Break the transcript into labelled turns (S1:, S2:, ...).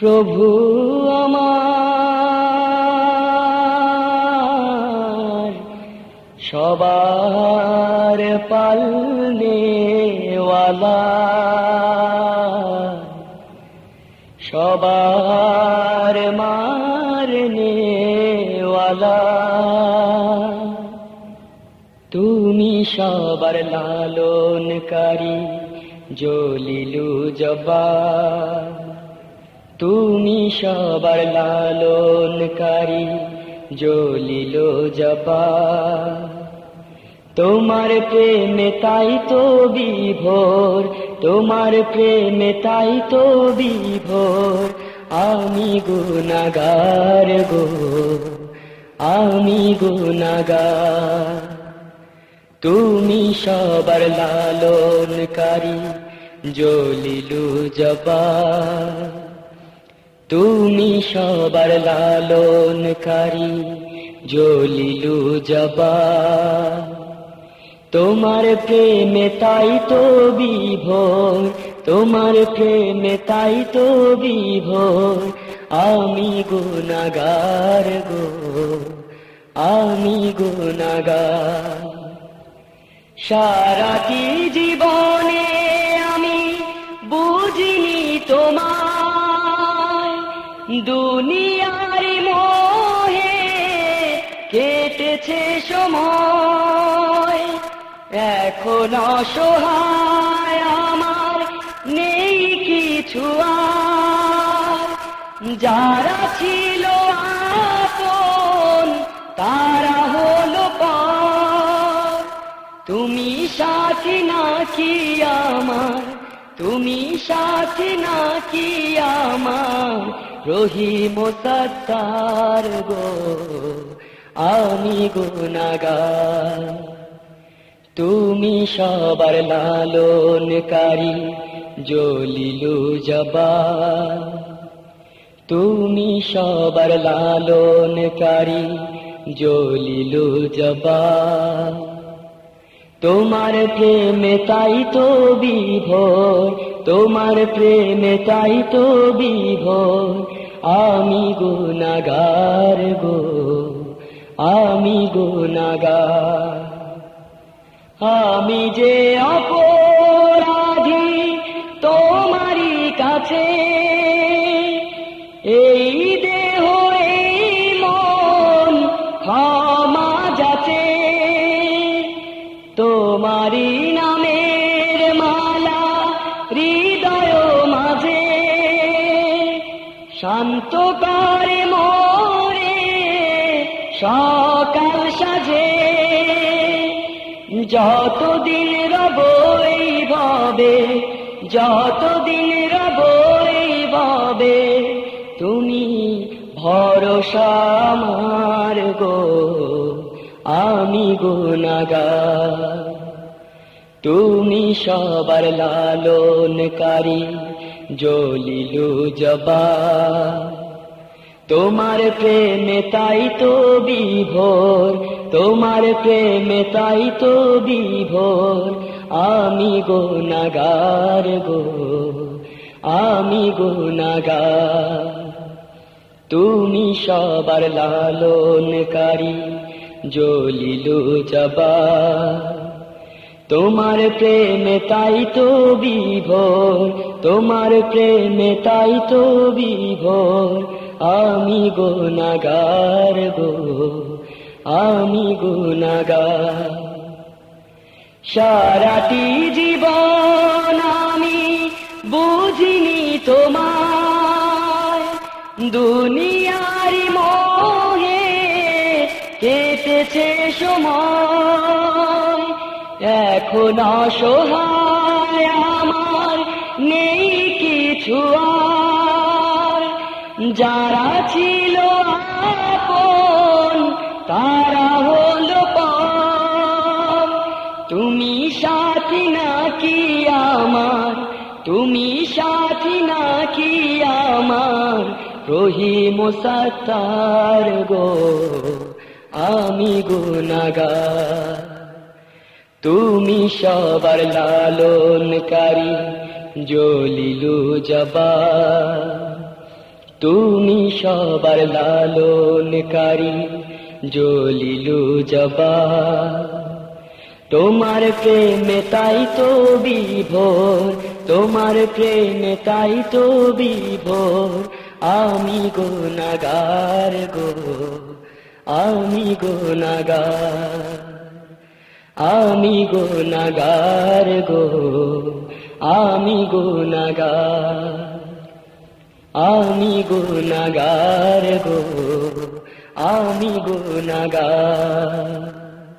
S1: প্রভু আমার সবার পালনেওয়ালা। সবার মারনেওয়ালা। তুমি সবার লালনকারী জলিলু জবা তুমি সবার লালনকারী জলিল জবা। তোমার প্রেমে তাই তো বিভোর, তোমার প্রেমে তাই তো বিভোর। আমি গুনাগার গো, আমি গুনাগার তুমি সবার লালনকারী জলিলু জবা। তুমি সবার লালনকারী, জলিলু জবা তোমার প্রেমে তাই তো বিভোর, তোমার প্রেমে তাই তো বিভোর। আমি গুনাগার গো, আমি গুনাগার সারাটি জীবনে দুনিয়ার মোহে কেটেছে সময়। এখন অসহায় আমার নেই কিছু যারা ছিল আপন, তারা হলো তুমি সাথী নাকি আমার? তুমি সাথী নাকি আমার? রহিম সত্তার গো, আমি গুনাগার তুমি সবার লালনকারী জলিলু জবা তুমি সবার লালনকারী জলিলু জবা তোমার প্রেমে তাই তো বিভোর, তোমার প্রেমে তাই তো বিভোর। আমি গুনাগার গো, আমি গুনাগার আমি যে শান্ত করে মোরে, সকাল সাজে। যতদিন রব এই ভাবে যতদিন রব এই ভাবে তুমি ভরসা আমার গো, আমি গুনাগার তুমি সবার লালনকারী। জলিলু জবা। তোমার প্রেমে তাই তো বিভোর, তোমার প্রেমে তাই তো বিভোর। আমি গো নাগার গো, আমি গুনাগার তুমি সবার লালনকারী জলিলু জবা। তোমার প্রেমে তাই তো বিভোর, তোমার প্রেমে তাই তো বিভোর। আমি গুনাগার গো, আমি গুনাগার সারাটি জীবন আমি বুঝিনি তোমার দুনিয়ার মোহে কেটেছে সময়। এখন অসহায় আমার নেই কিছু আর। যারা ছিল আপন, তারা হলো তুমি সাথী নাকি আমার? তুমি সাথী নাকি আমার? রহিম সত্তার গো, আমি গুনাগার তুমি সবার লালনকারী জলিলু জবা। তুমি সবার লালনকারী জলিলু জবা। তোমার প্রেমে তাই তো বিভোর, তোমার প্রেমে তাই তো বিভোর। আমি গুনাগার গো, আমি গুনাগার আমি গুনাগার গো আমি গুনাগার আমি গুনাগার গো আমি গুনাগার